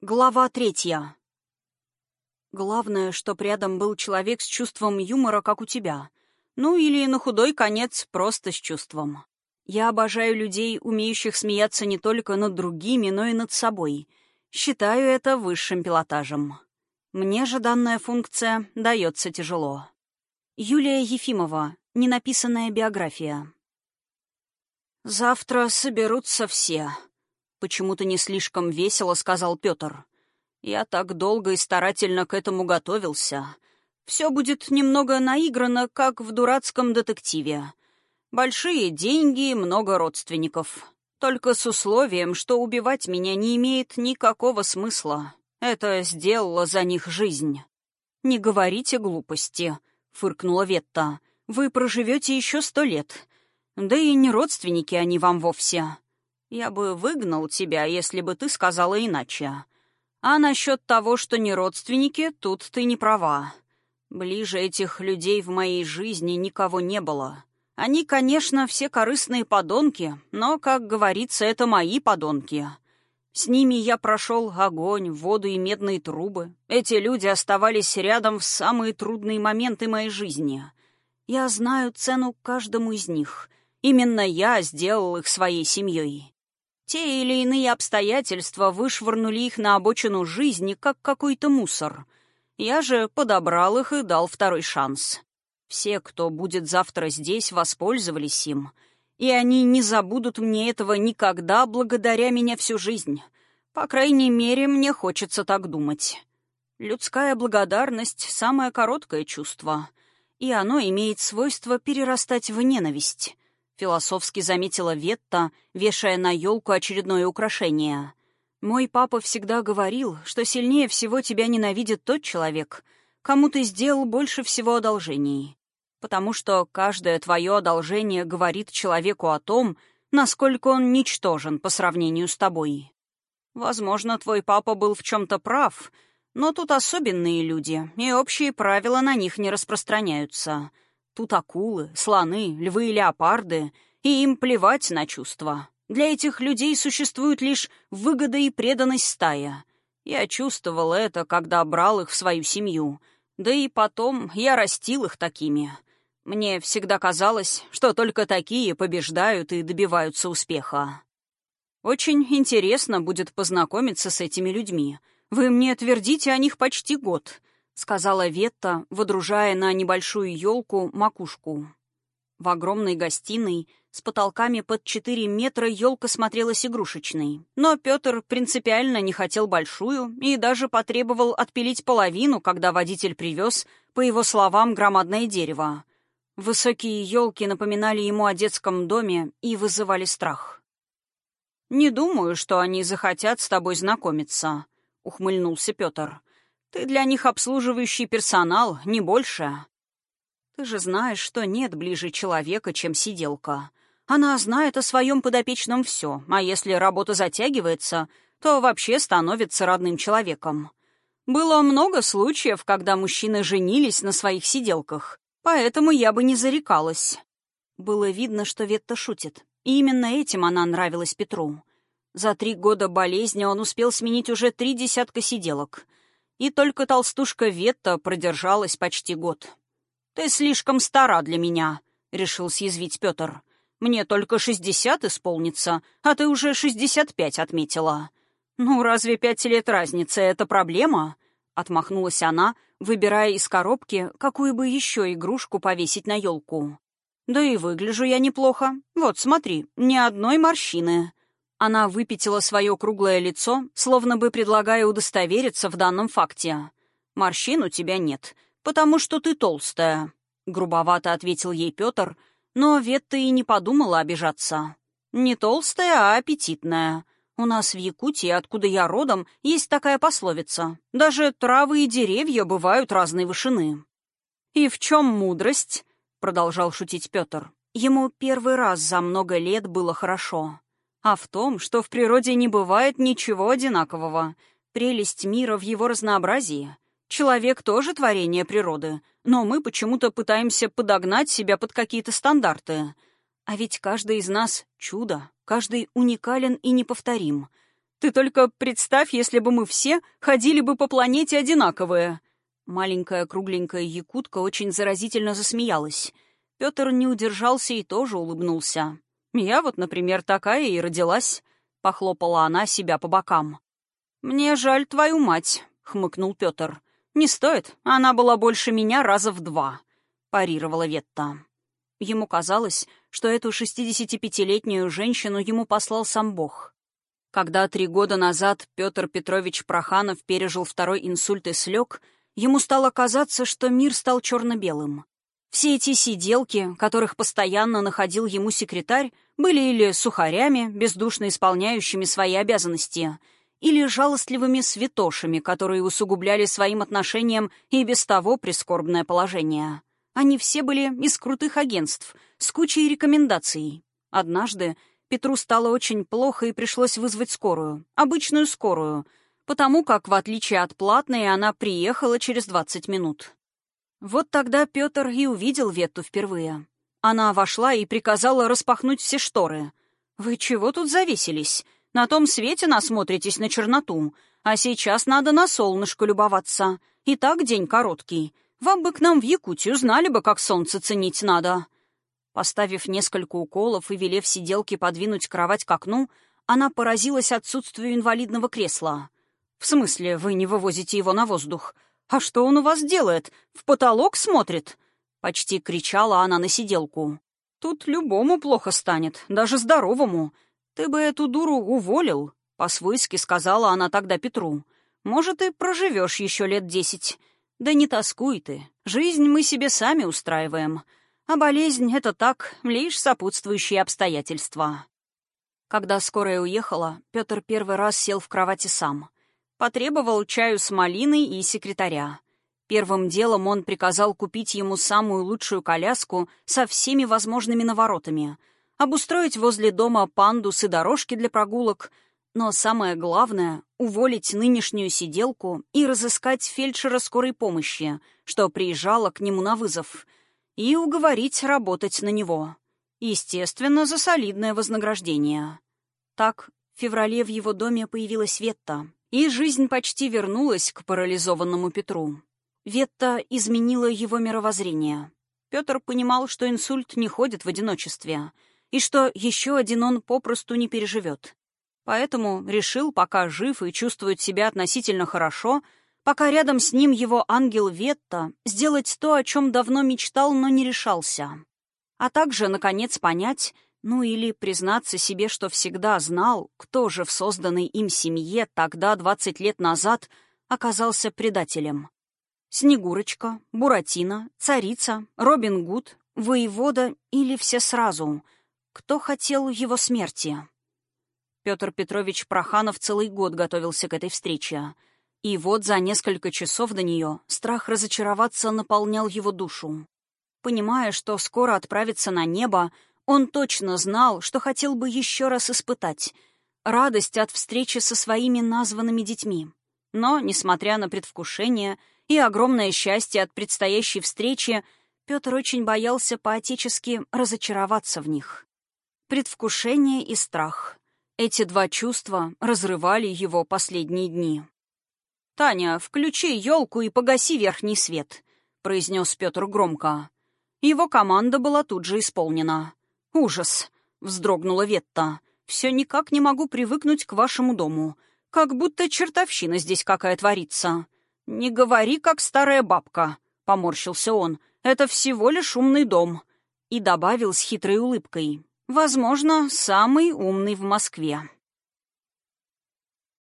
Глава третья. Главное, чтоб рядом был человек с чувством юмора, как у тебя. Ну или, на худой конец, просто с чувством. Я обожаю людей, умеющих смеяться не только над другими, но и над собой. Считаю это высшим пилотажем. Мне же данная функция дается тяжело. Юлия Ефимова. Ненаписанная биография. «Завтра соберутся все», Почему-то не слишком весело сказал Петр. Я так долго и старательно к этому готовился. Все будет немного наиграно, как в дурацком детективе. Большие деньги и много родственников. Только с условием, что убивать меня не имеет никакого смысла. Это сделала за них жизнь. «Не говорите глупости», — фыркнула Ветта. «Вы проживете еще сто лет. Да и не родственники они вам вовсе. Я бы выгнал тебя, если бы ты сказала иначе. А насчет того, что не родственники, тут ты не права. Ближе этих людей в моей жизни никого не было. Они, конечно, все корыстные подонки, но, как говорится, это мои подонки. С ними я прошел огонь, воду и медные трубы. Эти люди оставались рядом в самые трудные моменты моей жизни. Я знаю цену каждому из них. Именно я сделал их своей семьей. Те или иные обстоятельства вышвырнули их на обочину жизни, как какой-то мусор. Я же подобрал их и дал второй шанс. Все, кто будет завтра здесь, воспользовались им. И они не забудут мне этого никогда, благодаря меня всю жизнь. По крайней мере, мне хочется так думать. Людская благодарность — самое короткое чувство, и оно имеет свойство перерастать в ненависть. Философски заметила Ветта, вешая на елку очередное украшение. «Мой папа всегда говорил, что сильнее всего тебя ненавидит тот человек, кому ты сделал больше всего одолжений. Потому что каждое твое одолжение говорит человеку о том, насколько он ничтожен по сравнению с тобой. Возможно, твой папа был в чем-то прав, но тут особенные люди, и общие правила на них не распространяются». Тут акулы, слоны, львы и леопарды, и им плевать на чувства. Для этих людей существует лишь выгода и преданность стая. Я чувствовал это, когда брал их в свою семью. Да и потом я растил их такими. Мне всегда казалось, что только такие побеждают и добиваются успеха. Очень интересно будет познакомиться с этими людьми. Вы мне твердите о них почти год сказала Ветта, водружая на небольшую елку макушку. В огромной гостиной с потолками под четыре метра елка смотрелась игрушечной. Но Петр принципиально не хотел большую и даже потребовал отпилить половину, когда водитель привез, по его словам, громадное дерево. Высокие елки напоминали ему о детском доме и вызывали страх. «Не думаю, что они захотят с тобой знакомиться», — ухмыльнулся Петр. Ты для них обслуживающий персонал, не больше. Ты же знаешь, что нет ближе человека, чем сиделка. Она знает о своем подопечном все, а если работа затягивается, то вообще становится родным человеком. Было много случаев, когда мужчины женились на своих сиделках, поэтому я бы не зарекалась. Было видно, что Ветта шутит, и именно этим она нравилась Петру. За три года болезни он успел сменить уже три десятка сиделок — и только толстушка Ветта продержалась почти год. «Ты слишком стара для меня», — решил съязвить Петр. «Мне только шестьдесят исполнится, а ты уже шестьдесят пять отметила». «Ну, разве пять лет разницы — это проблема?» — отмахнулась она, выбирая из коробки, какую бы еще игрушку повесить на елку. «Да и выгляжу я неплохо. Вот, смотри, ни одной морщины». Она выпятила свое круглое лицо, словно бы предлагая удостовериться в данном факте. «Морщин у тебя нет, потому что ты толстая», — грубовато ответил ей Петр, но Ветта и не подумала обижаться. «Не толстая, а аппетитная. У нас в Якутии, откуда я родом, есть такая пословица. Даже травы и деревья бывают разной вышины». «И в чем мудрость?» — продолжал шутить Петр. Ему первый раз за много лет было хорошо а в том, что в природе не бывает ничего одинакового. Прелесть мира в его разнообразии. Человек тоже творение природы, но мы почему-то пытаемся подогнать себя под какие-то стандарты. А ведь каждый из нас — чудо, каждый уникален и неповторим. Ты только представь, если бы мы все ходили бы по планете одинаковые!» Маленькая кругленькая якутка очень заразительно засмеялась. Петр не удержался и тоже улыбнулся. «Я вот, например, такая и родилась», — похлопала она себя по бокам. «Мне жаль твою мать», — хмыкнул Петр. «Не стоит, она была больше меня раза в два», — парировала Ветта. Ему казалось, что эту 65-летнюю женщину ему послал сам Бог. Когда три года назад Петр Петрович Проханов пережил второй инсульт и слег, ему стало казаться, что мир стал черно-белым. Все эти сиделки, которых постоянно находил ему секретарь, были или сухарями, бездушно исполняющими свои обязанности, или жалостливыми святошами, которые усугубляли своим отношением и без того прискорбное положение. Они все были из крутых агентств, с кучей рекомендаций. Однажды Петру стало очень плохо и пришлось вызвать скорую, обычную скорую, потому как, в отличие от платной, она приехала через 20 минут. Вот тогда Петр и увидел Ветту впервые. Она вошла и приказала распахнуть все шторы. «Вы чего тут завесились? На том свете насмотритесь на черноту, а сейчас надо на солнышко любоваться. И так день короткий. Вам бы к нам в Якутию знали бы, как солнце ценить надо». Поставив несколько уколов и велев сиделке подвинуть кровать к окну, она поразилась отсутствию инвалидного кресла. «В смысле, вы не вывозите его на воздух? А что он у вас делает? В потолок смотрит?» Почти кричала она на сиделку. «Тут любому плохо станет, даже здоровому. Ты бы эту дуру уволил», — по-свойски сказала она тогда Петру. «Может, и проживешь еще лет десять. Да не тоскуй ты. Жизнь мы себе сами устраиваем. А болезнь — это так, лишь сопутствующие обстоятельства. Когда скорая уехала, Петр первый раз сел в кровати сам. Потребовал чаю с малиной и секретаря. Первым делом он приказал купить ему самую лучшую коляску со всеми возможными наворотами, обустроить возле дома пандус и дорожки для прогулок, но самое главное — уволить нынешнюю сиделку и разыскать фельдшера скорой помощи, что приезжала к нему на вызов — и уговорить работать на него. Естественно, за солидное вознаграждение. Так, в феврале в его доме появилась Ветта, и жизнь почти вернулась к парализованному Петру. Ветта изменила его мировоззрение. Петр понимал, что инсульт не ходит в одиночестве, и что еще один он попросту не переживет. Поэтому решил, пока жив и чувствует себя относительно хорошо, пока рядом с ним его ангел Ветта, сделать то, о чем давно мечтал, но не решался. А также, наконец, понять, ну или признаться себе, что всегда знал, кто же в созданной им семье тогда, 20 лет назад, оказался предателем. Снегурочка, Буратино, Царица, Робин Гуд, Воевода или все сразу. Кто хотел его смерти? Петр Петрович Проханов целый год готовился к этой встрече — и вот за несколько часов до нее страх разочароваться наполнял его душу. Понимая, что скоро отправится на небо, он точно знал, что хотел бы еще раз испытать радость от встречи со своими названными детьми. Но, несмотря на предвкушение и огромное счастье от предстоящей встречи, Петр очень боялся по-отечески разочароваться в них. Предвкушение и страх. Эти два чувства разрывали его последние дни. «Таня, включи елку и погаси верхний свет», — произнес Петр громко. Его команда была тут же исполнена. «Ужас!» — вздрогнула Ветта. «Все никак не могу привыкнуть к вашему дому. Как будто чертовщина здесь какая творится». «Не говори, как старая бабка», — поморщился он. «Это всего лишь умный дом». И добавил с хитрой улыбкой. «Возможно, самый умный в Москве».